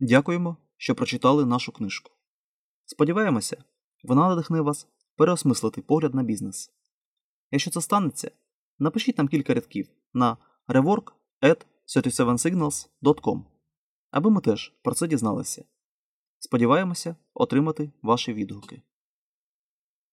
Дякуємо, що прочитали нашу книжку. Сподіваємося, вона надихне вас переосмислити погляд на бізнес. Якщо це станеться, напишіть нам кілька рядків на rework at 37signals.com, аби ми теж про це дізналися. Сподіваємося отримати ваші відгуки.